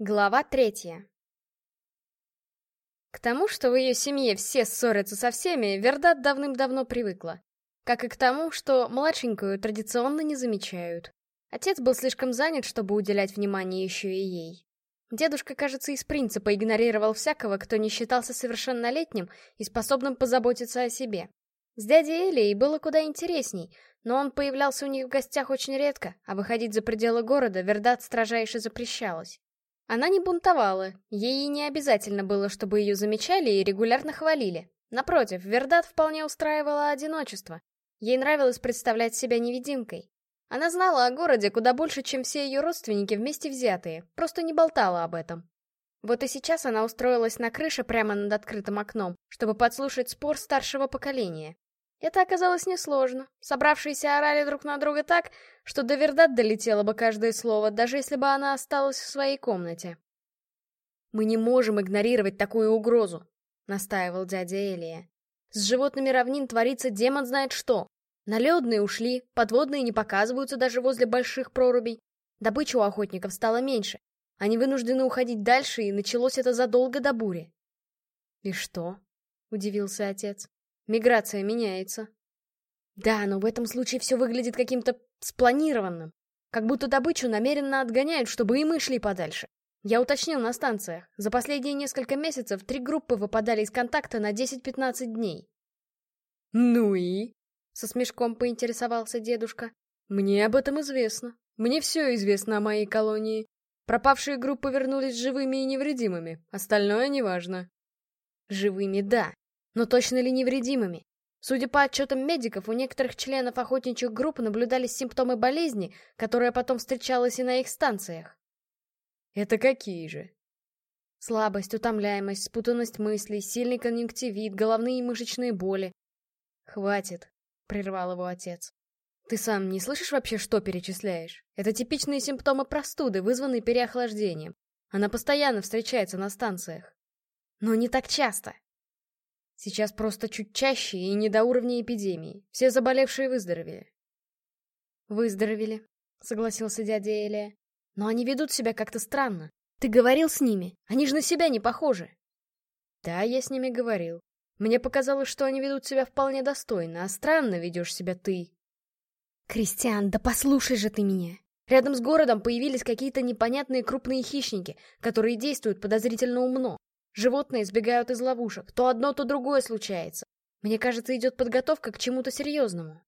Глава третья. К тому, что в ее семье все ссорятся со всеми, Вердат давным-давно привыкла. Как и к тому, что младшенькую традиционно не замечают. Отец был слишком занят, чтобы уделять внимание еще и ей. Дедушка, кажется, из принципа игнорировал всякого, кто не считался совершеннолетним и способным позаботиться о себе. С дядей Элией было куда интересней, но он появлялся у них в гостях очень редко, а выходить за пределы города Вердат строжайше запрещалось. Она не бунтовала, ей и не обязательно было, чтобы ее замечали и регулярно хвалили. Напротив, Вердат вполне устраивала одиночество. Ей нравилось представлять себя невидимкой. Она знала о городе куда больше, чем все ее родственники вместе взятые, просто не болтала об этом. Вот и сейчас она устроилась на крыше прямо над открытым окном, чтобы подслушать спор старшего поколения. Это оказалось несложно. Собравшиеся орали друг на друга так, что до Вердат долетело бы каждое слово, даже если бы она осталась в своей комнате. «Мы не можем игнорировать такую угрозу», — настаивал дядя Элия. «С животными равнин творится демон знает что. Наледные ушли, подводные не показываются даже возле больших прорубей. Добыча у охотников стала меньше. Они вынуждены уходить дальше, и началось это задолго до бури». «И что?» — удивился отец. Миграция меняется. Да, но в этом случае все выглядит каким-то спланированным. Как будто добычу намеренно отгоняют, чтобы и мы шли подальше. Я уточнил на станциях. За последние несколько месяцев три группы выпадали из контакта на 10-15 дней. «Ну и?» — со смешком поинтересовался дедушка. «Мне об этом известно. Мне все известно о моей колонии. Пропавшие группы вернулись живыми и невредимыми. Остальное неважно». «Живыми, да. Но точно ли невредимыми? Судя по отчетам медиков, у некоторых членов охотничьих групп наблюдались симптомы болезни, которая потом встречалась и на их станциях. Это какие же? Слабость, утомляемость, спутанность мыслей, сильный конъюнктивит, головные и мышечные боли. Хватит, прервал его отец. Ты сам не слышишь вообще, что перечисляешь? Это типичные симптомы простуды, вызванные переохлаждением. Она постоянно встречается на станциях. Но не так часто. Сейчас просто чуть чаще и не до уровня эпидемии. Все заболевшие выздоровели. Выздоровели, согласился дядя Элия. Но они ведут себя как-то странно. Ты говорил с ними? Они же на себя не похожи. Да, я с ними говорил. Мне показалось, что они ведут себя вполне достойно, а странно ведешь себя ты. Кристиан, да послушай же ты меня. Рядом с городом появились какие-то непонятные крупные хищники, которые действуют подозрительно умно. Животные сбегают из ловушек. То одно, то другое случается. Мне кажется, идет подготовка к чему-то серьезному.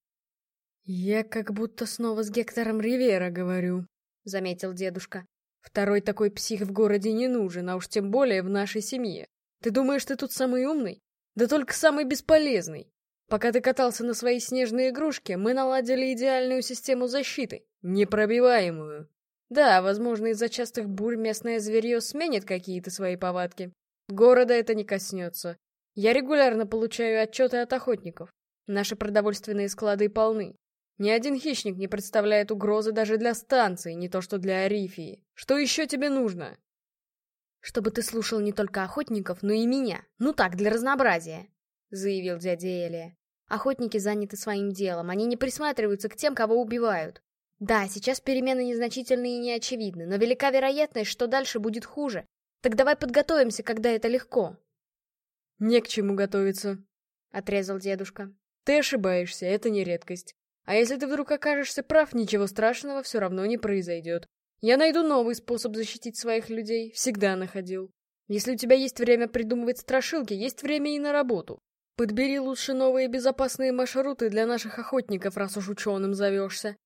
«Я как будто снова с Гектором Ривера говорю», — заметил дедушка. «Второй такой псих в городе не нужен, а уж тем более в нашей семье. Ты думаешь, ты тут самый умный? Да только самый бесполезный. Пока ты катался на своей снежной игрушке, мы наладили идеальную систему защиты, непробиваемую. Да, возможно, из-за частых бурь местное зверье сменит какие-то свои повадки, Города это не коснется. Я регулярно получаю отчеты от охотников. Наши продовольственные склады полны. Ни один хищник не представляет угрозы даже для станции, не то что для Арифии. Что еще тебе нужно? Чтобы ты слушал не только охотников, но и меня. Ну так, для разнообразия, — заявил дядя Элия. Охотники заняты своим делом, они не присматриваются к тем, кого убивают. Да, сейчас перемены незначительные и неочевидны, но велика вероятность, что дальше будет хуже, так давай подготовимся, когда это легко. Не к чему готовиться, отрезал дедушка. Ты ошибаешься, это не редкость. А если ты вдруг окажешься прав, ничего страшного все равно не произойдет. Я найду новый способ защитить своих людей, всегда находил. Если у тебя есть время придумывать страшилки, есть время и на работу. Подбери лучше новые безопасные маршруты для наших охотников, раз уж ученым зовешься.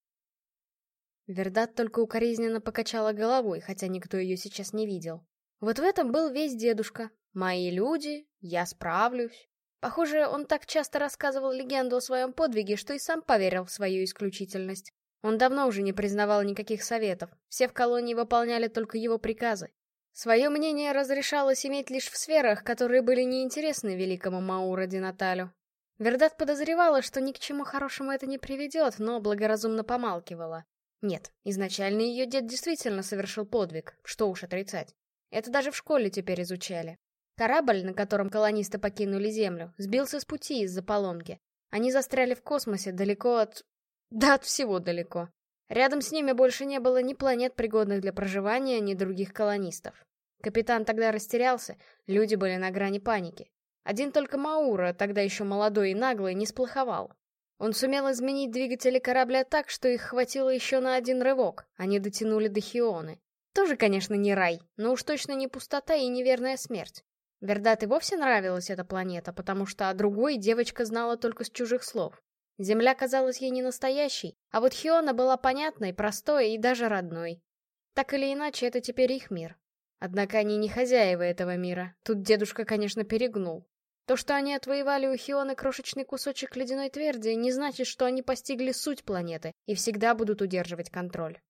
Вердат только укоризненно покачала головой, хотя никто ее сейчас не видел. Вот в этом был весь дедушка. Мои люди, я справлюсь. Похоже, он так часто рассказывал легенду о своем подвиге, что и сам поверил в свою исключительность. Он давно уже не признавал никаких советов, все в колонии выполняли только его приказы. Свое мнение разрешалось иметь лишь в сферах, которые были неинтересны великому Маура Динаталю. Вердат подозревала, что ни к чему хорошему это не приведет, но благоразумно помалкивала. Нет, изначально ее дед действительно совершил подвиг, что уж отрицать. Это даже в школе теперь изучали. Корабль, на котором колонисты покинули Землю, сбился с пути из-за поломки. Они застряли в космосе далеко от... Да от всего далеко. Рядом с ними больше не было ни планет, пригодных для проживания, ни других колонистов. Капитан тогда растерялся, люди были на грани паники. Один только Маура, тогда еще молодой и наглый, не сплоховал. Он сумел изменить двигатели корабля так, что их хватило еще на один рывок, они дотянули до Хионы. Тоже, конечно, не рай, но уж точно не пустота и неверная смерть. Вердат и вовсе нравилась эта планета, потому что о другой девочка знала только с чужих слов. Земля казалась ей не настоящей, а вот Хиона была понятной, простой и даже родной. Так или иначе, это теперь их мир. Однако они не хозяева этого мира, тут дедушка, конечно, перегнул. То, что они отвоевали у Хионы крошечный кусочек ледяной тверди, не значит, что они постигли суть планеты и всегда будут удерживать контроль.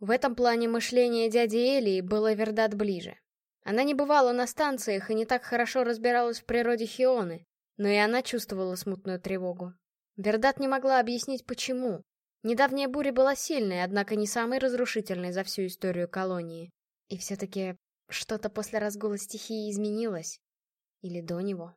В этом плане мышление дяди Элии было Вердат ближе. Она не бывала на станциях и не так хорошо разбиралась в природе Хионы, но и она чувствовала смутную тревогу. Вердат не могла объяснить, почему. Недавняя буря была сильной, однако не самой разрушительной за всю историю колонии. И все-таки что-то после разгула стихии изменилось. Или до него.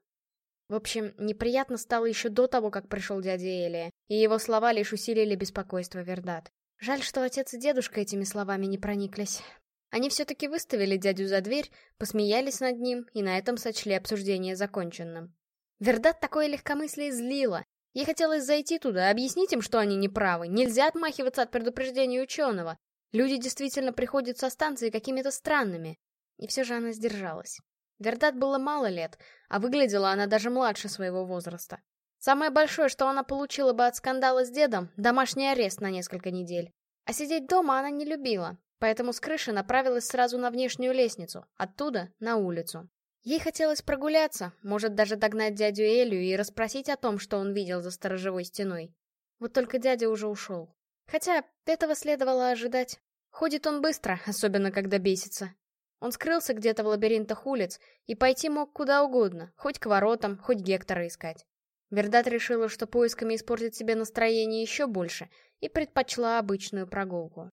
В общем, неприятно стало еще до того, как пришел дядя Элия, и его слова лишь усилили беспокойство Вердат. Жаль, что отец и дедушка этими словами не прониклись. Они все-таки выставили дядю за дверь, посмеялись над ним и на этом сочли обсуждение законченным. Вердат такое легкомыслие злило. Ей хотелось зайти туда, объяснить им, что они неправы. Нельзя отмахиваться от предупреждения ученого. Люди действительно приходят со станции какими-то странными. И все же она сдержалась. Вердат было мало лет, а выглядела она даже младше своего возраста. Самое большое, что она получила бы от скандала с дедом, домашний арест на несколько недель. А сидеть дома она не любила, поэтому с крыши направилась сразу на внешнюю лестницу, оттуда — на улицу. Ей хотелось прогуляться, может даже догнать дядю Элю и расспросить о том, что он видел за сторожевой стеной. Вот только дядя уже ушел. Хотя этого следовало ожидать. Ходит он быстро, особенно когда бесится. Он скрылся где-то в лабиринтах улиц и пойти мог куда угодно, хоть к воротам, хоть Гектора искать. Вердат решила, что поисками испортит себе настроение еще больше, и предпочла обычную прогулку.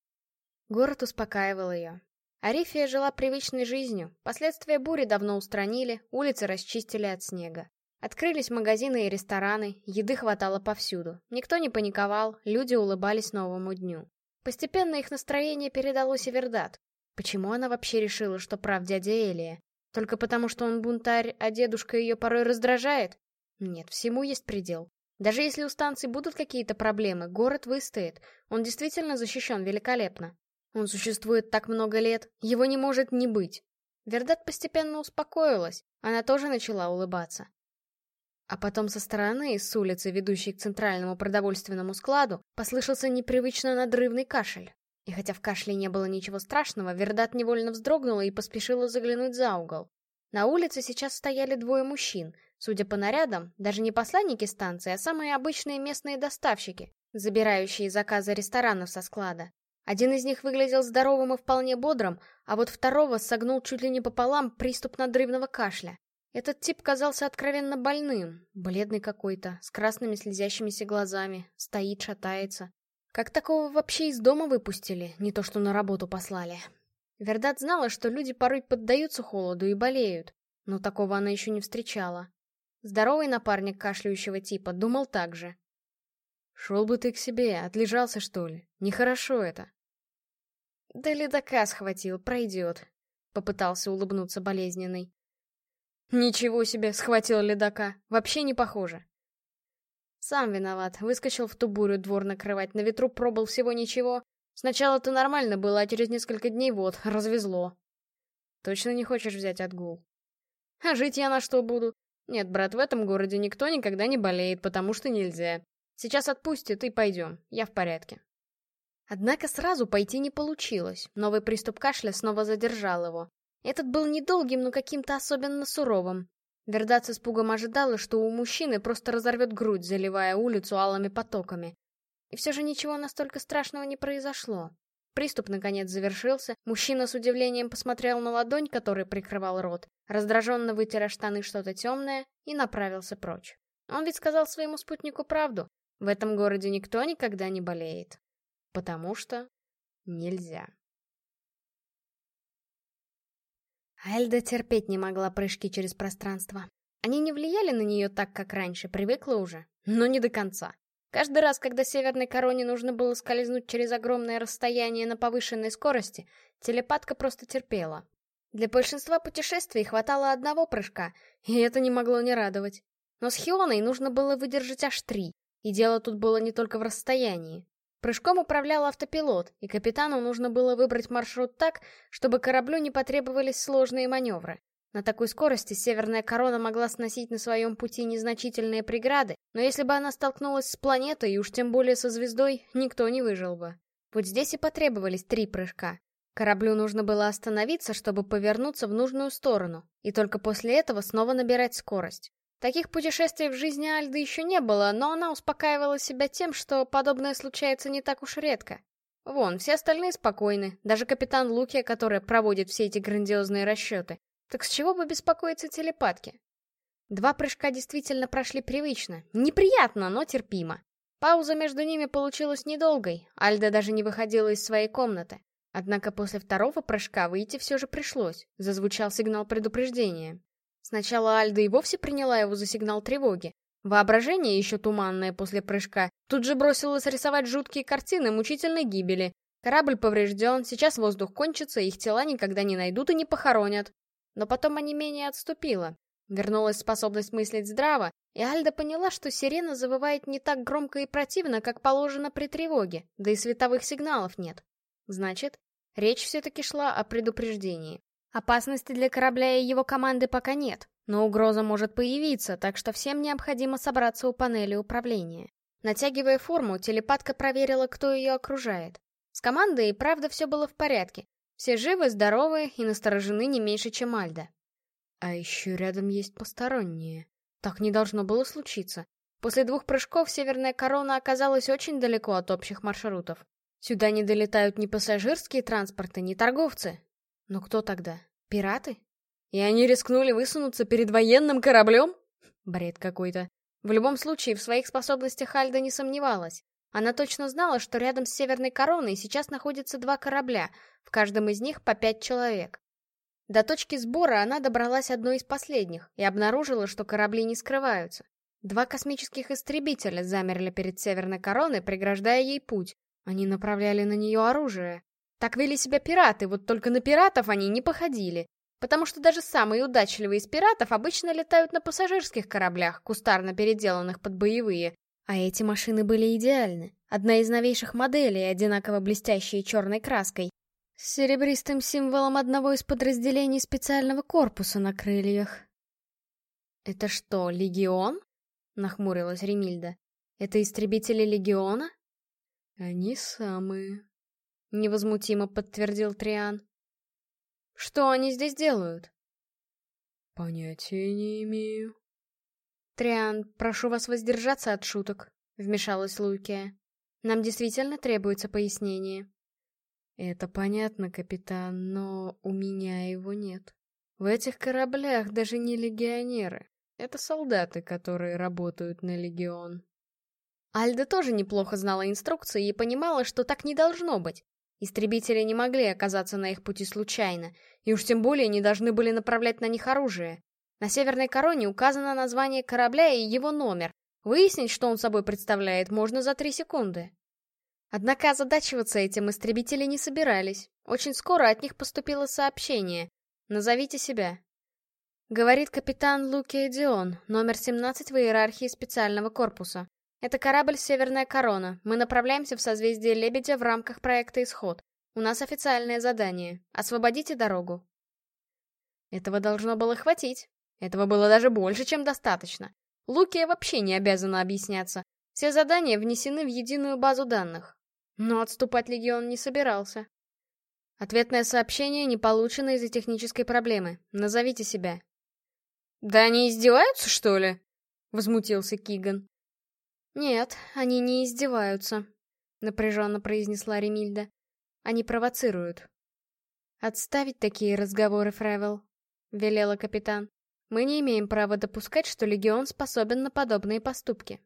Город успокаивал ее. Арифия жила привычной жизнью, последствия бури давно устранили, улицы расчистили от снега. Открылись магазины и рестораны, еды хватало повсюду. Никто не паниковал, люди улыбались новому дню. Постепенно их настроение передалось и Вердат. Почему она вообще решила, что прав дядя Элия? Только потому, что он бунтарь, а дедушка ее порой раздражает? Нет, всему есть предел. Даже если у станции будут какие-то проблемы, город выстоит. Он действительно защищен великолепно. Он существует так много лет, его не может не быть. Вердат постепенно успокоилась, она тоже начала улыбаться. А потом со стороны, с улицы, ведущей к центральному продовольственному складу, послышался непривычно надрывный кашель. И хотя в кашле не было ничего страшного, Вердат невольно вздрогнула и поспешила заглянуть за угол. На улице сейчас стояли двое мужчин. Судя по нарядам, даже не посланники станции, а самые обычные местные доставщики, забирающие заказы ресторанов со склада. Один из них выглядел здоровым и вполне бодрым, а вот второго согнул чуть ли не пополам приступ надрывного кашля. Этот тип казался откровенно больным, бледный какой-то, с красными слезящимися глазами, стоит, шатается. Как такого вообще из дома выпустили, не то что на работу послали? Вердат знала, что люди порой поддаются холоду и болеют, но такого она еще не встречала. Здоровый напарник кашляющего типа думал так же. «Шел бы ты к себе, отлежался, что ли? Нехорошо это». «Да ледока схватил, пройдет», — попытался улыбнуться болезненный. «Ничего себе, схватил ледока, вообще не похоже». Сам виноват, выскочил в ту бурю двор накрывать, на ветру пробыл всего ничего. Сначала-то нормально было, а через несколько дней вот, развезло. Точно не хочешь взять отгул? А жить я на что буду? Нет, брат, в этом городе никто никогда не болеет, потому что нельзя. Сейчас отпустит и пойдем, я в порядке. Однако сразу пойти не получилось, новый приступ кашля снова задержал его. Этот был недолгим, но каким-то особенно суровым. Вердат с испугом ожидала, что у мужчины просто разорвет грудь, заливая улицу алыми потоками. И все же ничего настолько страшного не произошло. Приступ наконец завершился, мужчина с удивлением посмотрел на ладонь, которой прикрывал рот, раздраженно вытер штаны что-то темное и направился прочь. Он ведь сказал своему спутнику правду. В этом городе никто никогда не болеет. Потому что нельзя. Альда терпеть не могла прыжки через пространство. Они не влияли на нее так, как раньше, привыкла уже, но не до конца. Каждый раз, когда Северной Короне нужно было скользнуть через огромное расстояние на повышенной скорости, телепатка просто терпела. Для большинства путешествий хватало одного прыжка, и это не могло не радовать. Но с Хионой нужно было выдержать аж три, и дело тут было не только в расстоянии. Прыжком управлял автопилот, и капитану нужно было выбрать маршрут так, чтобы кораблю не потребовались сложные маневры. На такой скорости Северная Корона могла сносить на своем пути незначительные преграды, но если бы она столкнулась с планетой, и уж тем более со звездой, никто не выжил бы. Вот здесь и потребовались три прыжка. Кораблю нужно было остановиться, чтобы повернуться в нужную сторону, и только после этого снова набирать скорость. Таких путешествий в жизни Альды еще не было, но она успокаивала себя тем, что подобное случается не так уж редко. Вон, все остальные спокойны, даже капитан Лукия, который проводит все эти грандиозные расчеты. Так с чего бы беспокоиться телепатке? Два прыжка действительно прошли привычно. Неприятно, но терпимо. Пауза между ними получилась недолгой, Альда даже не выходила из своей комнаты. Однако после второго прыжка выйти все же пришлось, зазвучал сигнал предупреждения. Сначала Альда и вовсе приняла его за сигнал тревоги. Воображение, еще туманное после прыжка, тут же бросилось рисовать жуткие картины мучительной гибели. Корабль поврежден, сейчас воздух кончится, их тела никогда не найдут и не похоронят. Но потом онемение отступило. Вернулась способность мыслить здраво, и Альда поняла, что сирена завывает не так громко и противно, как положено при тревоге, да и световых сигналов нет. Значит, речь все-таки шла о предупреждении. Опасности для корабля и его команды пока нет, но угроза может появиться, так что всем необходимо собраться у панели управления. Натягивая форму, телепатка проверила, кто ее окружает. С командой и правда все было в порядке, все живы, здоровы и насторожены не меньше, чем Альда. А еще рядом есть посторонние. Так не должно было случиться. После двух прыжков Северная Корона оказалась очень далеко от общих маршрутов. Сюда не долетают ни пассажирские транспорты, ни торговцы. Но кто тогда? Пираты? И они рискнули высунуться перед военным кораблем? Бред какой-то. В любом случае, в своих способностях Альда не сомневалась. Она точно знала, что рядом с Северной Короной сейчас находятся два корабля, в каждом из них по пять человек. До точки сбора она добралась одной из последних и обнаружила, что корабли не скрываются. Два космических истребителя замерли перед Северной Короной, преграждая ей путь. Они направляли на нее оружие. Так вели себя пираты, вот только на пиратов они не походили. Потому что даже самые удачливые из пиратов обычно летают на пассажирских кораблях, кустарно переделанных под боевые, а эти машины были идеальны. Одна из новейших моделей, одинаково блестящей черной краской. С серебристым символом одного из подразделений специального корпуса на крыльях. «Это что, Легион?» — нахмурилась Ремильда. «Это истребители Легиона?» «Они самые», — невозмутимо подтвердил Триан. «Что они здесь делают?» «Понятия не имею», «Триан, прошу вас воздержаться от шуток», — вмешалась Лукия. «Нам действительно требуется пояснение». «Это понятно, капитан, но у меня его нет. В этих кораблях даже не легионеры. Это солдаты, которые работают на легион». Альда тоже неплохо знала инструкции и понимала, что так не должно быть. Истребители не могли оказаться на их пути случайно, и уж тем более не должны были направлять на них оружие. На северной короне указано название корабля и его номер. Выяснить, что он собой представляет, можно за три секунды. Однако озадачиваться этим истребители не собирались. Очень скоро от них поступило сообщение. «Назовите себя». Говорит капитан Луки Дион, номер 17 в иерархии специального корпуса. Это корабль «Северная корона». Мы направляемся в созвездие Лебедя в рамках проекта «Исход». У нас официальное задание. Освободите дорогу. Этого должно было хватить. Этого было даже больше, чем достаточно. Лукия вообще не обязана объясняться. Все задания внесены в единую базу данных. Но отступать Легион не собирался. Ответное сообщение не получено из-за технической проблемы. Назовите себя. «Да они издеваются, что ли?» — возмутился Киган. «Нет, они не издеваются», — напряженно произнесла Ремильда. «Они провоцируют». «Отставить такие разговоры, Фревел», — велела капитан. Мы не имеем права допускать, что Легион способен на подобные поступки.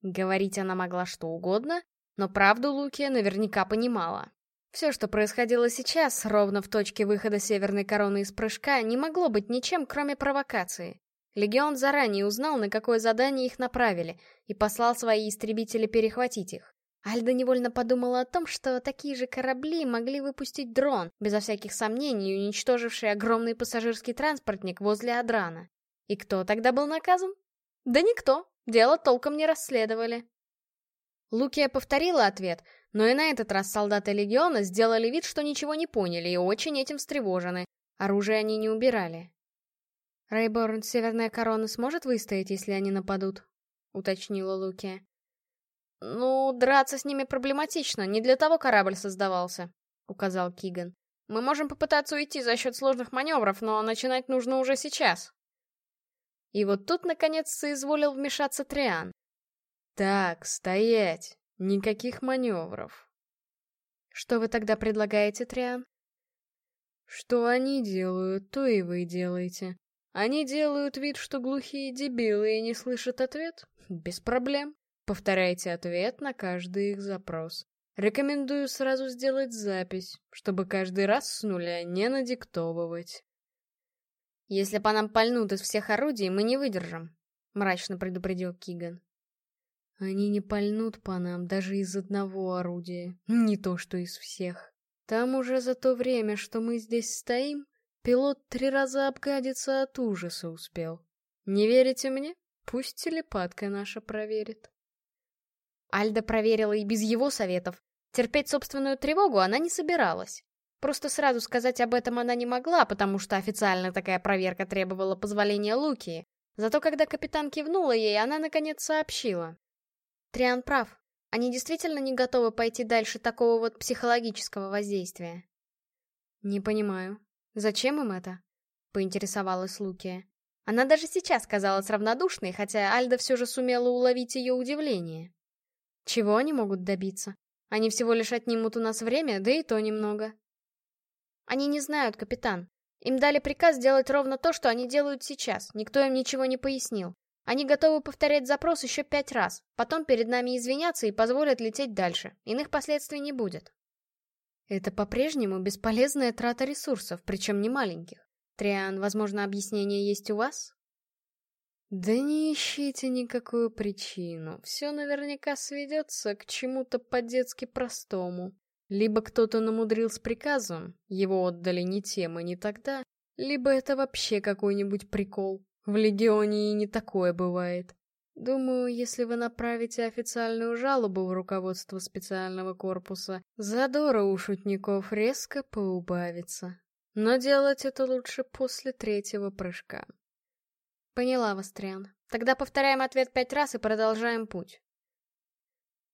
Говорить она могла что угодно, но правду Лукия наверняка понимала. Все, что происходило сейчас, ровно в точке выхода Северной Короны из прыжка, не могло быть ничем, кроме провокации. Легион заранее узнал, на какое задание их направили, и послал свои истребители перехватить их. Альда невольно подумала о том, что такие же корабли могли выпустить дрон, безо всяких сомнений уничтоживший огромный пассажирский транспортник возле Адрана. И кто тогда был наказан? Да никто, дело толком не расследовали. Лукия повторила ответ, но и на этот раз солдаты Легиона сделали вид, что ничего не поняли и очень этим встревожены. Оружие они не убирали. «Рейборн, Северная Корона сможет выстоять, если они нападут?» — уточнила Лукия. «Ну, драться с ними проблематично, не для того корабль создавался», — указал Киган. «Мы можем попытаться уйти за счет сложных маневров, но начинать нужно уже сейчас». И вот тут, наконец, соизволил вмешаться Триан. «Так, стоять! Никаких маневров!» «Что вы тогда предлагаете, Триан?» «Что они делают, то и вы делаете. Они делают вид, что глухие дебилы и не слышат ответ? Без проблем. Повторяйте ответ на каждый их запрос. Рекомендую сразу сделать запись, чтобы каждый раз с нуля не надиктовывать. «Если по нам пальнут из всех орудий, мы не выдержим», — мрачно предупредил Киган. «Они не пальнут по нам даже из одного орудия, не то что из всех. Там уже за то время, что мы здесь стоим, пилот три раза обгадиться от ужаса успел. Не верите мне? Пусть телепатка наша проверит». Альда проверила и без его советов. Терпеть собственную тревогу она не собиралась. Просто сразу сказать об этом она не могла, потому что официально такая проверка требовала позволения Луки. Зато когда капитан кивнула ей, она наконец сообщила. Триан прав. Они действительно не готовы пойти дальше такого вот психологического воздействия. Не понимаю. Зачем им это? Поинтересовалась Лукия. Она даже сейчас казалась равнодушной, хотя Альда все же сумела уловить ее удивление. Чего они могут добиться? Они всего лишь отнимут у нас время, да и то немного. Они не знают, капитан. Им дали приказ делать ровно то, что они делают сейчас. Никто им ничего не пояснил. Они готовы повторять запрос еще пять раз, потом перед нами извиняться и позволят лететь дальше. Иных последствий не будет. Это по-прежнему бесполезная трата ресурсов, причем не маленьких. Триан, возможно, объяснение есть у вас? Да не ищите никакую причину, все наверняка сведется к чему-то по-детски простому. Либо кто-то намудрил с приказом, его отдали не тем и не тогда, либо это вообще какой-нибудь прикол. В Легионе и не такое бывает. Думаю, если вы направите официальную жалобу в руководство специального корпуса, задора у шутников резко поубавится. Но делать это лучше после третьего прыжка. Поняла вас, Триан. Тогда повторяем ответ пять раз и продолжаем путь.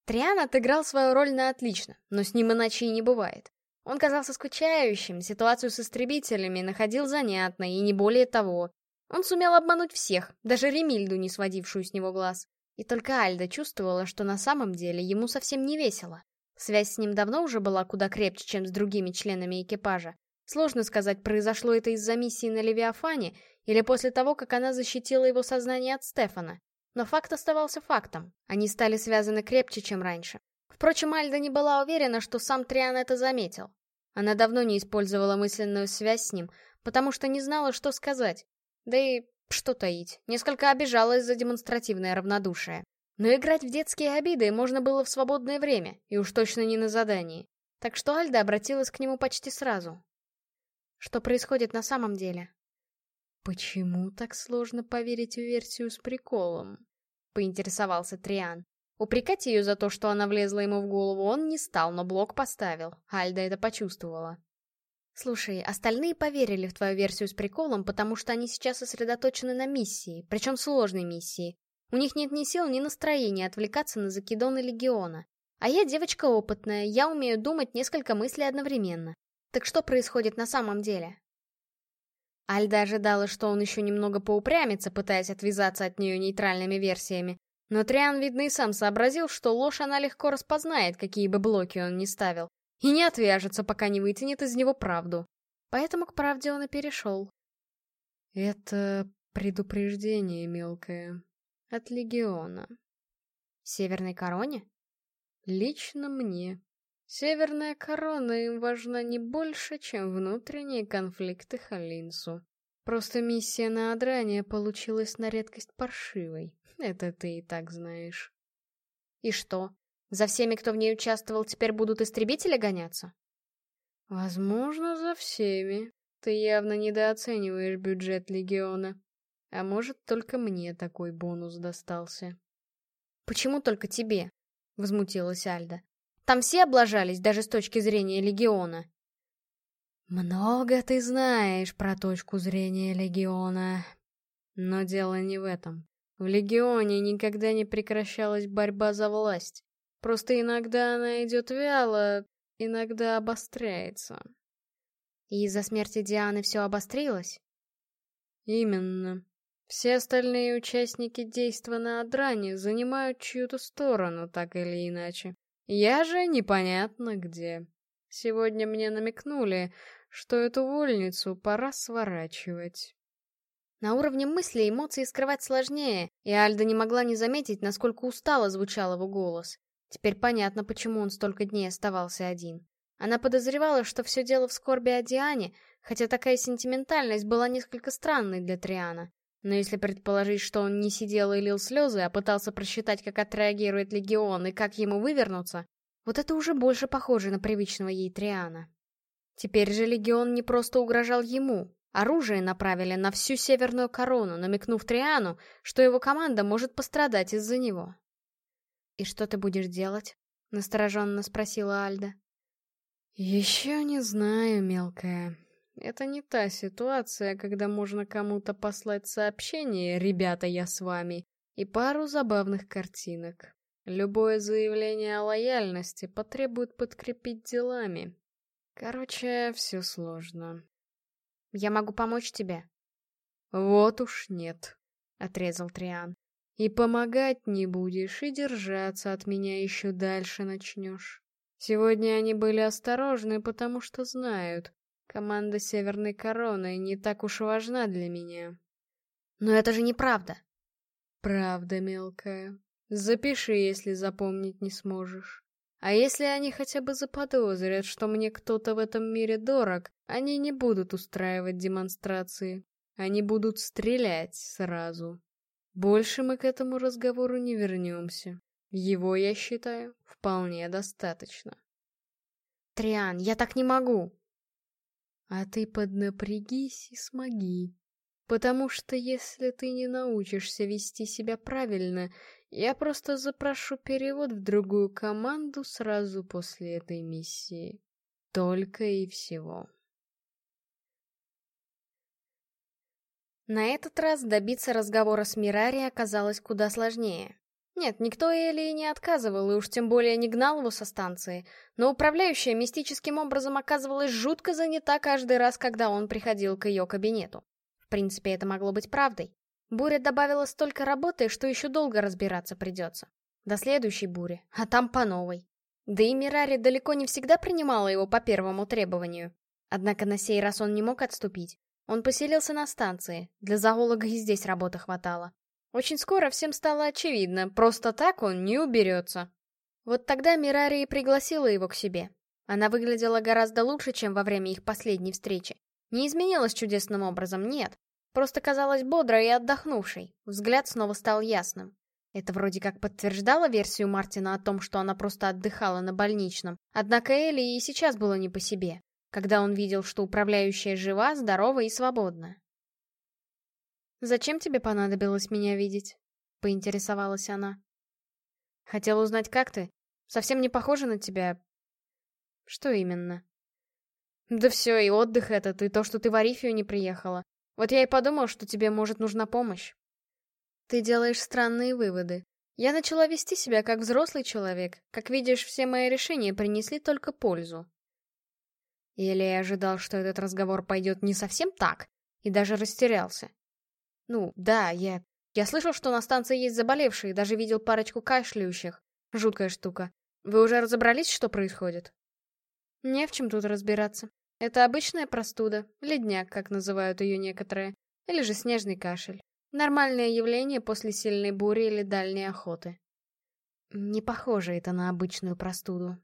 Триан отыграл свою роль на отлично, но с ним иначе и не бывает. Он казался скучающим, ситуацию с истребителями находил занятной и не более того. Он сумел обмануть всех, даже Ремильду, не сводившую с него глаз. И только Альда чувствовала, что на самом деле ему совсем не весело. Связь с ним давно уже была куда крепче, чем с другими членами экипажа. Сложно сказать, произошло это из-за миссии на Левиафане или после того, как она защитила его сознание от Стефана. Но факт оставался фактом. Они стали связаны крепче, чем раньше. Впрочем, Альда не была уверена, что сам Триан это заметил. Она давно не использовала мысленную связь с ним, потому что не знала, что сказать. Да и что таить, несколько обижалась за демонстративное равнодушие. Но играть в детские обиды можно было в свободное время, и уж точно не на задании. Так что Альда обратилась к нему почти сразу. Что происходит на самом деле? «Почему так сложно поверить в версию с приколом?» — поинтересовался Триан. Упрекать ее за то, что она влезла ему в голову, он не стал, но блок поставил. Альда это почувствовала. «Слушай, остальные поверили в твою версию с приколом, потому что они сейчас сосредоточены на миссии, причем сложной миссии. У них нет ни сил, ни настроения отвлекаться на закидоны Легиона. А я девочка опытная, я умею думать несколько мыслей одновременно. Так что происходит на самом деле?» Альда ожидала, что он еще немного поупрямится, пытаясь отвязаться от нее нейтральными версиями. Но Триан, видно, и сам сообразил, что ложь она легко распознает, какие бы блоки он ни ставил, и не отвяжется, пока не вытянет из него правду. Поэтому к правде он и перешел. «Это предупреждение мелкое. От Легиона». «Северной короне?» «Лично мне. Северная корона им важна не больше, чем внутренние конфликты Халинсу. Просто миссия на Адране получилась на редкость паршивой. Это ты и так знаешь. И что? За всеми, кто в ней участвовал, теперь будут истребители гоняться? Возможно, за всеми. Ты явно недооцениваешь бюджет Легиона. А может, только мне такой бонус достался. Почему только тебе? Возмутилась Альда. Там все облажались, даже с точки зрения Легиона. Много ты знаешь про точку зрения Легиона. Но дело не в этом. В Легионе никогда не прекращалась борьба за власть. Просто иногда она идет вяло, иногда обостряется. И из-за смерти Дианы все обострилось? Именно. Все остальные участники действа на Адране занимают чью-то сторону, так или иначе. Я же непонятно где. Сегодня мне намекнули, что эту вольницу пора сворачивать. На уровне мысли и эмоций скрывать сложнее, и Альда не могла не заметить, насколько устало звучал его голос. Теперь понятно, почему он столько дней оставался один. Она подозревала, что все дело в скорби о Диане, хотя такая сентиментальность была несколько странной для Триана. Но если предположить, что он не сидел и лил слезы, а пытался просчитать, как отреагирует Легион и как ему вывернуться, вот это уже больше похоже на привычного ей Триана. Теперь же Легион не просто угрожал ему. Оружие направили на всю Северную Корону, намекнув Триану, что его команда может пострадать из-за него. «И что ты будешь делать?» — настороженно спросила Альда. «Еще не знаю, мелкая. Это не та ситуация, когда можно кому-то послать сообщение «Ребята, я с вами» и пару забавных картинок. Любое заявление о лояльности потребует подкрепить делами. Короче, все сложно. Я могу помочь тебе? Вот уж нет, — отрезал Триан. И помогать не будешь, и держаться от меня еще дальше начнешь. Сегодня они были осторожны, потому что знают, Команда Северной Короны не так уж важна для меня. Но это же неправда. Правда, мелкая. Запиши, если запомнить не сможешь. А если они хотя бы заподозрят, что мне кто-то в этом мире дорог, они не будут устраивать демонстрации. Они будут стрелять сразу. Больше мы к этому разговору не вернемся. Его, я считаю, вполне достаточно. Триан, я так не могу. А ты поднапрягись и смоги. Потому что если ты не научишься вести себя правильно, я просто запрошу перевод в другую команду сразу после этой миссии. Только и всего. На этот раз добиться разговора с Мирари оказалось куда сложнее. Нет, никто Элии не отказывал, и уж тем более не гнал его со станции, но управляющая мистическим образом оказывалась жутко занята каждый раз, когда он приходил к ее кабинету. В принципе, это могло быть правдой. Буря добавила столько работы, что еще долго разбираться придется. До следующей бури, а там по новой. Да и Мирари далеко не всегда принимала его по первому требованию. Однако на сей раз он не мог отступить. Он поселился на станции, для зоолога и здесь работы хватало. Очень скоро всем стало очевидно, просто так он не уберется. Вот тогда Мирари и пригласила его к себе. Она выглядела гораздо лучше, чем во время их последней встречи. Не изменилась чудесным образом, нет. Просто казалась бодрой и отдохнувшей. Взгляд снова стал ясным. Это вроде как подтверждало версию Мартина о том, что она просто отдыхала на больничном. Однако Элли и сейчас было не по себе, когда он видел, что управляющая жива, здорова и свободна. «Зачем тебе понадобилось меня видеть?» — поинтересовалась она. «Хотела узнать, как ты. Совсем не похожа на тебя. Что именно?» «Да все, и отдых этот, и то, что ты в Арифию не приехала. Вот я и подумал, что тебе может нужна помощь». «Ты делаешь странные выводы. Я начала вести себя как взрослый человек. Как видишь, все мои решения принесли только пользу». Или я ожидал, что этот разговор пойдет не совсем так, и даже растерялся. Ну, да, я... Я слышал, что на станции есть заболевшие, даже видел парочку кашляющих. Жуткая штука. Вы уже разобрались, что происходит? Не в чем тут разбираться. Это обычная простуда, ледняк, как называют ее некоторые, или же снежный кашель. Нормальное явление после сильной бури или дальней охоты. Не похоже это на обычную простуду.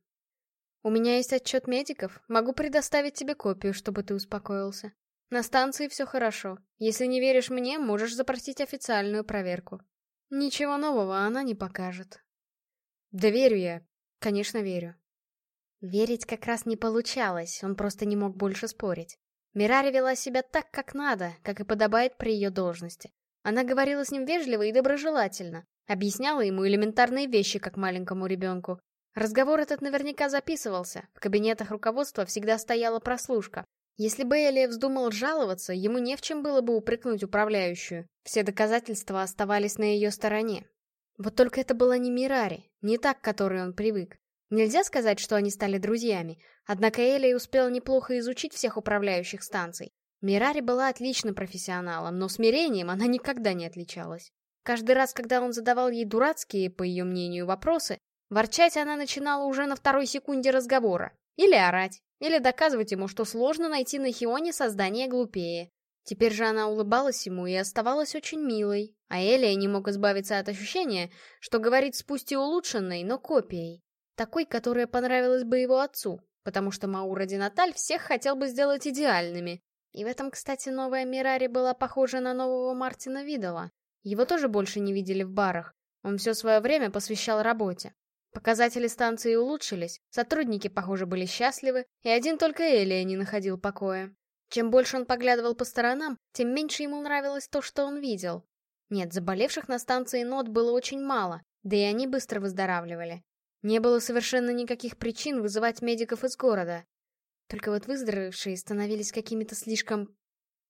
У меня есть отчет медиков, могу предоставить тебе копию, чтобы ты успокоился. На станции все хорошо. Если не веришь мне, можешь запросить официальную проверку. Ничего нового она не покажет. Да верю я. Конечно, верю. Верить как раз не получалось, он просто не мог больше спорить. Мирари вела себя так, как надо, как и подобает при ее должности. Она говорила с ним вежливо и доброжелательно, объясняла ему элементарные вещи, как маленькому ребенку. Разговор этот наверняка записывался, в кабинетах руководства всегда стояла прослушка. Если бы Элия вздумал жаловаться, ему не в чем было бы упрекнуть управляющую. Все доказательства оставались на ее стороне. Вот только это была не Мирари, не так, к которой он привык. Нельзя сказать, что они стали друзьями, однако Элия успела неплохо изучить всех управляющих станций. Мирари была отличным профессионалом, но смирением она никогда не отличалась. Каждый раз, когда он задавал ей дурацкие, по ее мнению, вопросы, ворчать она начинала уже на второй секунде разговора. Или орать, или доказывать ему, что сложно найти на Хионе создание глупее. Теперь же она улыбалась ему и оставалась очень милой, а Элия не мог избавиться от ощущения, что говорит с пусть и улучшенной, но копией. Такой, которая понравилась бы его отцу, потому что Маура Динаталь всех хотел бы сделать идеальными. И в этом, кстати, новая Мирари была похожа на нового Мартина Видала. Его тоже больше не видели в барах. Он все свое время посвящал работе. Показатели станции улучшились, сотрудники, похоже, были счастливы, и один только Элия не находил покоя. Чем больше он поглядывал по сторонам, тем меньше ему нравилось то, что он видел. Нет, заболевших на станции нот было очень мало, да и они быстро выздоравливали. Не было совершенно никаких причин вызывать медиков из города. Только вот выздоровевшие становились какими-то слишком...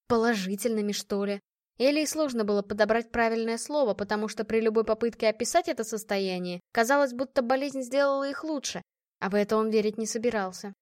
положительными, что ли. Элли сложно было подобрать правильное слово, потому что при любой попытке описать это состояние, казалось, будто болезнь сделала их лучше, а в это он верить не собирался.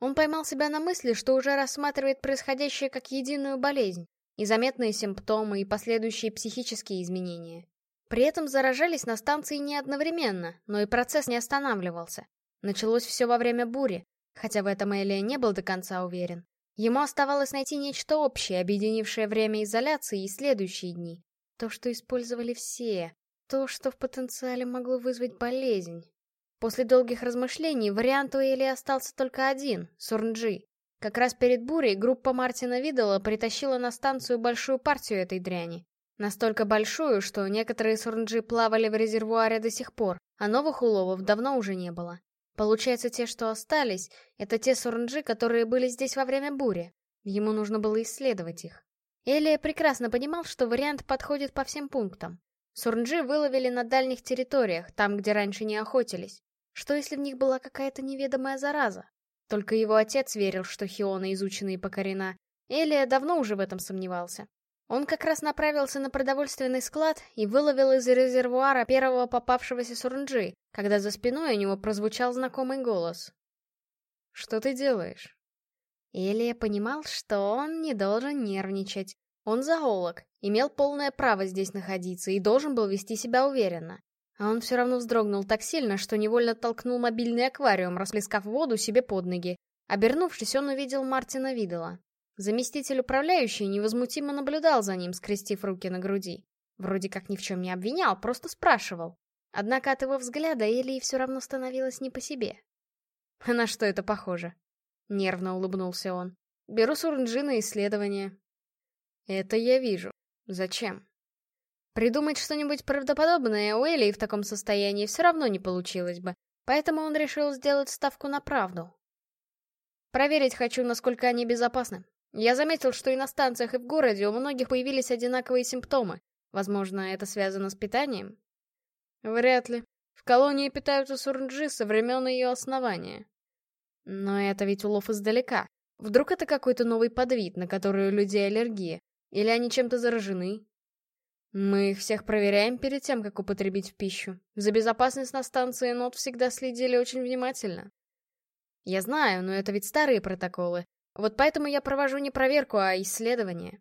Он поймал себя на мысли, что уже рассматривает происходящее как единую болезнь, и заметные симптомы, и последующие психические изменения. При этом заражались на станции не одновременно, но и процесс не останавливался. Началось все во время бури, хотя в этом Элия не был до конца уверен. Ему оставалось найти нечто общее, объединившее время изоляции и следующие дни. То, что использовали все. То, что в потенциале могло вызвать болезнь. После долгих размышлений вариант у Эли остался только один — Сурнджи. Как раз перед бурей группа Мартина Видала притащила на станцию большую партию этой дряни. Настолько большую, что некоторые Сурнджи плавали в резервуаре до сих пор, а новых уловов давно уже не было. Получается, те, что остались, это те сурнджи, которые были здесь во время бури. Ему нужно было исследовать их. Элия прекрасно понимал, что вариант подходит по всем пунктам. Сурнджи выловили на дальних территориях, там, где раньше не охотились. Что если в них была какая-то неведомая зараза? Только его отец верил, что Хиона изучена и покорена. Элия давно уже в этом сомневался. Он как раз направился на продовольственный склад и выловил из резервуара первого попавшегося сурнджи, когда за спиной у него прозвучал знакомый голос. «Что ты делаешь?» Элия понимал, что он не должен нервничать. Он зоолог, имел полное право здесь находиться и должен был вести себя уверенно. А он все равно вздрогнул так сильно, что невольно толкнул мобильный аквариум, расплескав воду себе под ноги. Обернувшись, он увидел Мартина Видела. Заместитель управляющий невозмутимо наблюдал за ним, скрестив руки на груди. Вроде как ни в чем не обвинял, просто спрашивал. Однако от его взгляда Элии все равно становилось не по себе. «На что это похоже?» — нервно улыбнулся он. «Беру Сурнджи на исследование». «Это я вижу. Зачем?» Придумать что-нибудь правдоподобное у Элии в таком состоянии все равно не получилось бы, поэтому он решил сделать ставку на правду. Проверить хочу, насколько они безопасны. Я заметил, что и на станциях, и в городе у многих появились одинаковые симптомы. Возможно, это связано с питанием? Вряд ли. В колонии питаются сурнджи со времен ее основания. Но это ведь улов издалека. Вдруг это какой-то новый подвид, на который у людей аллергия? Или они чем-то заражены? Мы их всех проверяем перед тем, как употребить в пищу. За безопасность на станции НОТ всегда следили очень внимательно. Я знаю, но это ведь старые протоколы. Вот поэтому я провожу не проверку, а исследование.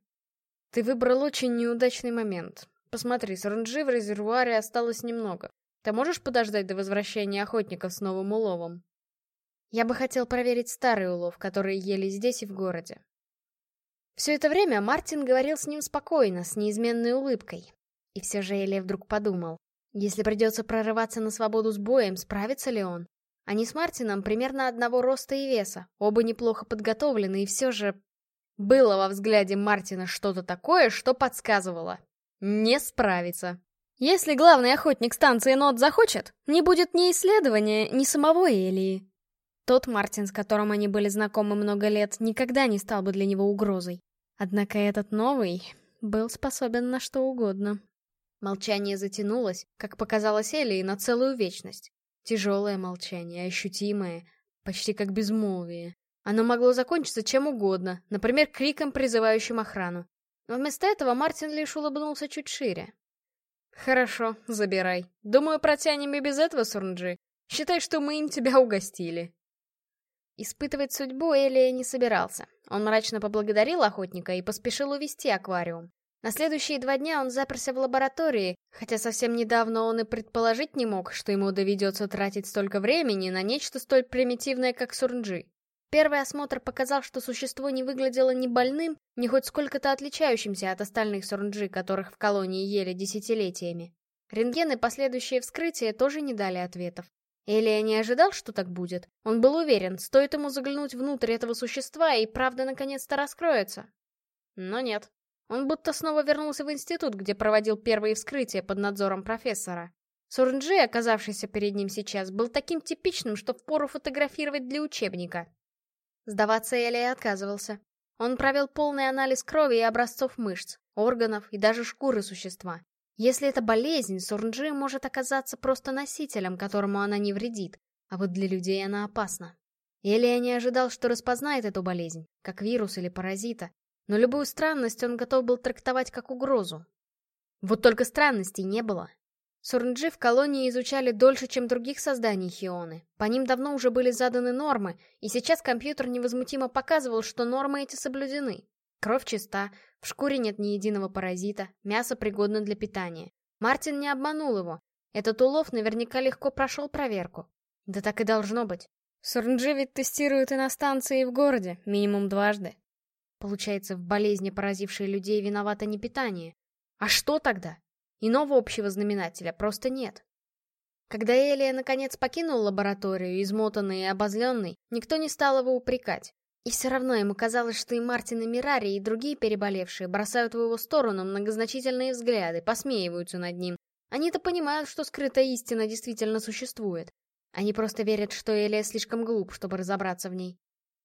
Ты выбрал очень неудачный момент. Посмотри, саранджи в резервуаре осталось немного. Ты можешь подождать до возвращения охотников с новым уловом? Я бы хотел проверить старый улов, который ели здесь и в городе. Все это время Мартин говорил с ним спокойно, с неизменной улыбкой. И все же Элия вдруг подумал, если придется прорываться на свободу с боем, справится ли он? Они с Мартином примерно одного роста и веса, оба неплохо подготовлены, и все же... Было во взгляде Мартина что-то такое, что подсказывало. Не справится. Если главный охотник станции Нот захочет, не будет ни исследования, ни самого Элии. Тот Мартин, с которым они были знакомы много лет, никогда не стал бы для него угрозой. Однако этот новый был способен на что угодно. Молчание затянулось, как показалось Элии, на целую вечность. Тяжелое молчание, ощутимое, почти как безмолвие. Оно могло закончиться чем угодно, например, криком, призывающим охрану. Но вместо этого Мартин лишь улыбнулся чуть шире. «Хорошо, забирай. Думаю, протянем и без этого, Сурнджи. Считай, что мы им тебя угостили». Испытывать судьбу Элия не собирался. Он мрачно поблагодарил охотника и поспешил увести аквариум. На следующие два дня он заперся в лаборатории, хотя совсем недавно он и предположить не мог, что ему доведется тратить столько времени на нечто столь примитивное, как Сурнджи. Первый осмотр показал, что существо не выглядело ни больным, ни хоть сколько-то отличающимся от остальных сурнджи, которых в колонии ели десятилетиями. Рентген и последующие вскрытия тоже не дали ответов. Элия не ожидал, что так будет. Он был уверен, стоит ему заглянуть внутрь этого существа, и правда наконец-то раскроется. Но нет. Он будто снова вернулся в институт, где проводил первые вскрытия под надзором профессора. Сурнджи, оказавшийся перед ним сейчас, был таким типичным, что впору фотографировать для учебника. Сдаваться Элия отказывался. Он провел полный анализ крови и образцов мышц, органов и даже шкуры существа. Если это болезнь, Сурнджи может оказаться просто носителем, которому она не вредит, а вот для людей она опасна. Элия не ожидал, что распознает эту болезнь, как вирус или паразита, но любую странность он готов был трактовать как угрозу. Вот только странностей не было. Сурнджи в колонии изучали дольше, чем других созданий Хионы. По ним давно уже были заданы нормы, и сейчас компьютер невозмутимо показывал, что нормы эти соблюдены. Кровь чиста, в шкуре нет ни единого паразита, мясо пригодно для питания. Мартин не обманул его. Этот улов наверняка легко прошел проверку. Да так и должно быть. Сурнджи ведь тестируют и на станции, и в городе, минимум дважды. Получается, в болезни, поразившей людей, виновато не питание. А что тогда? Иного общего знаменателя просто нет. Когда Элия наконец покинул лабораторию, измотанный и обозленный, никто не стал его упрекать. И все равно ему казалось, что и Мартин, и Мирари, и другие переболевшие бросают в его сторону многозначительные взгляды, посмеиваются над ним. Они-то понимают, что скрытая истина действительно существует. Они просто верят, что Элия слишком глуп, чтобы разобраться в ней.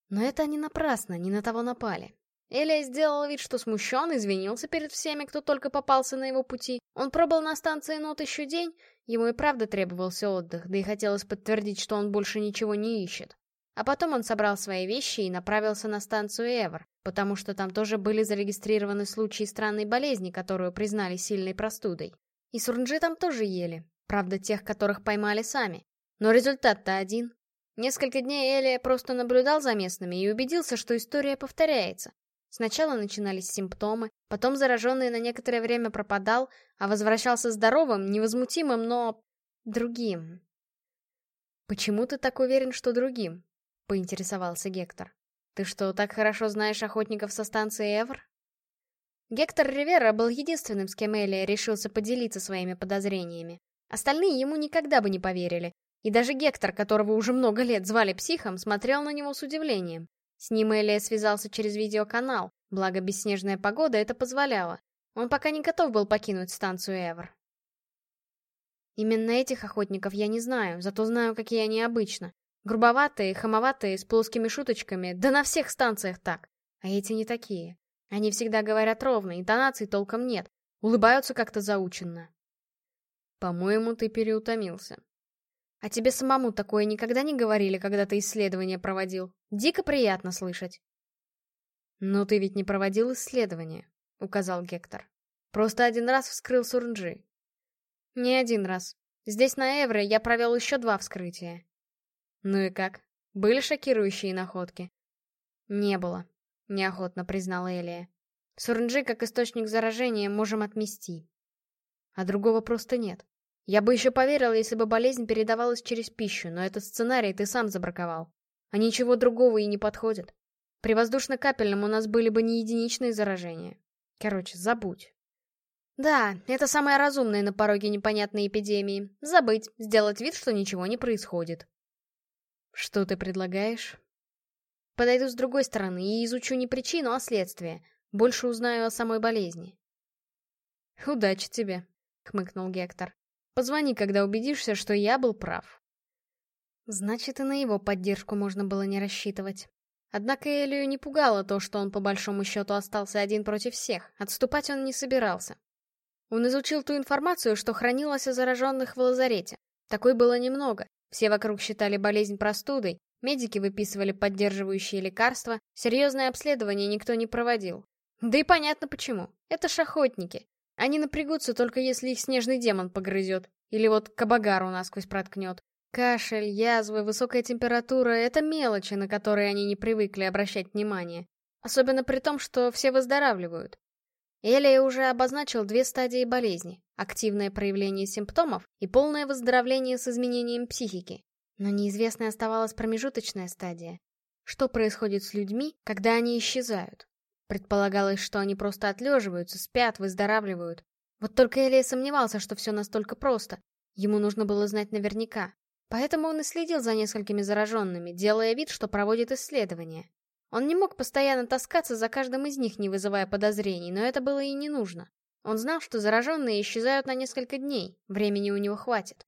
Но это они напрасно, не на того напали. Элия сделал вид, что смущен, извинился перед всеми, кто только попался на его пути. Он пробыл на станции Нот еще день, ему и правда требовался отдых, да и хотелось подтвердить, что он больше ничего не ищет. А потом он собрал свои вещи и направился на станцию Эвер, потому что там тоже были зарегистрированы случаи странной болезни, которую признали сильной простудой. И сурнджи там тоже ели, правда тех, которых поймали сами. Но результат-то один. Несколько дней Элия просто наблюдал за местными и убедился, что история повторяется. Сначала начинались симптомы, потом зараженный на некоторое время пропадал, а возвращался здоровым, невозмутимым, но... другим. «Почему ты так уверен, что другим?» — поинтересовался Гектор. «Ты что, так хорошо знаешь охотников со станции Эвр?» Гектор Ривера был единственным, с кем Элия решился поделиться своими подозрениями. Остальные ему никогда бы не поверили. И даже Гектор, которого уже много лет звали психом, смотрел на него с удивлением. С ним Элия связался через видеоканал, благо бесснежная погода это позволяла. Он пока не готов был покинуть станцию Эвер. Именно этих охотников я не знаю, зато знаю, какие они обычно. Грубоватые, хамоватые, с плоскими шуточками, да на всех станциях так. А эти не такие. Они всегда говорят ровно, интонаций толком нет. Улыбаются как-то заученно. По-моему, ты переутомился. А тебе самому такое никогда не говорили, когда ты исследование проводил? Дико приятно слышать. «Но ты ведь не проводил исследование», — указал Гектор. «Просто один раз вскрыл Сурнджи». «Не один раз. Здесь, на Эвре, я провел еще два вскрытия». «Ну и как? Были шокирующие находки?» «Не было», — неохотно признала Элия. «Сурнджи, как источник заражения, можем отмести. А другого просто нет. Я бы еще поверил, если бы болезнь передавалась через пищу, но этот сценарий ты сам забраковал. А ничего другого и не подходит. При воздушно-капельном у нас были бы не единичные заражения. Короче, забудь. Да, это самое разумное на пороге непонятной эпидемии. Забыть, сделать вид, что ничего не происходит. Что ты предлагаешь? Подойду с другой стороны и изучу не причину, а следствие. Больше узнаю о самой болезни. «Удачи тебе», — хмыкнул Гектор. «Позвони, когда убедишься, что я был прав». Значит, и на его поддержку можно было не рассчитывать. Однако Элию не пугало то, что он по большому счету остался один против всех, отступать он не собирался. Он изучил ту информацию, что хранилась о зараженных в лазарете. Такой было немного. Все вокруг считали болезнь простудой, медики выписывали поддерживающие лекарства, серьезное обследование никто не проводил. Да и понятно почему. Это ж охотники. Они напрягутся только если их снежный демон погрызет. Или вот кабагару насквозь проткнет. Кашель, язвы, высокая температура — это мелочи, на которые они не привыкли обращать внимание. Особенно при том, что все выздоравливают. Элия уже обозначил две стадии болезни — активное проявление симптомов и полное выздоровление с изменением психики. Но неизвестной оставалась промежуточная стадия. Что происходит с людьми, когда они исчезают? Предполагалось, что они просто отлеживаются, спят, выздоравливают. Вот только Элия сомневался, что все настолько просто. Ему нужно было знать наверняка. Поэтому он и следил за несколькими зараженными, делая вид, что проводит исследования. Он не мог постоянно таскаться за каждым из них, не вызывая подозрений, но это было и не нужно. Он знал, что зараженные исчезают на несколько дней, времени у него хватит.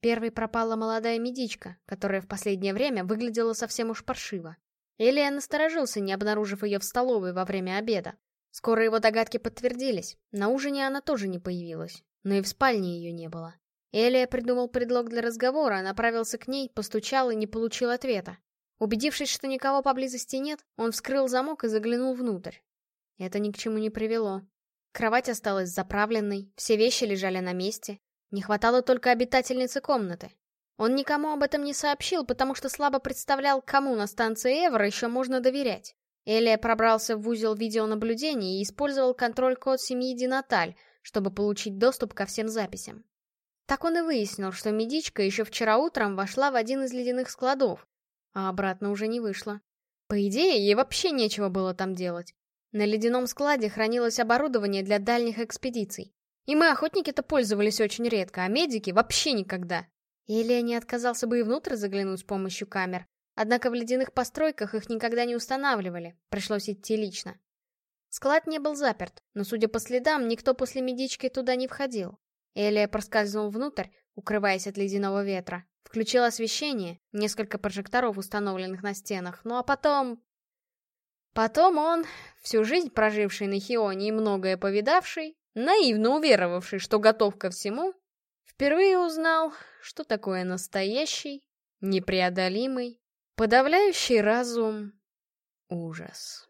Первой пропала молодая медичка, которая в последнее время выглядела совсем уж паршиво. Элия насторожился, не обнаружив ее в столовой во время обеда. Скоро его догадки подтвердились, на ужине она тоже не появилась, но и в спальне ее не было. Элия придумал предлог для разговора, направился к ней, постучал и не получил ответа. Убедившись, что никого поблизости нет, он вскрыл замок и заглянул внутрь. Это ни к чему не привело. Кровать осталась заправленной, все вещи лежали на месте. Не хватало только обитательницы комнаты. Он никому об этом не сообщил, потому что слабо представлял, кому на станции Эвера еще можно доверять. Элия пробрался в узел видеонаблюдения и использовал контроль-код семьи Динаталь, чтобы получить доступ ко всем записям. Так он и выяснил, что медичка еще вчера утром вошла в один из ледяных складов, а обратно уже не вышла. По идее, ей вообще нечего было там делать. На ледяном складе хранилось оборудование для дальних экспедиций. И мы, охотники-то, пользовались очень редко, а медики вообще никогда. Или не отказался бы и внутрь заглянуть с помощью камер. Однако в ледяных постройках их никогда не устанавливали, пришлось идти лично. Склад не был заперт, но, судя по следам, никто после медички туда не входил. Элия проскользнул внутрь, укрываясь от ледяного ветра. Включил освещение, несколько прожекторов, установленных на стенах, ну а потом... Потом он, всю жизнь проживший на Хионе и многое повидавший, наивно уверовавший, что готов ко всему, впервые узнал, что такое настоящий, непреодолимый, подавляющий разум ужас.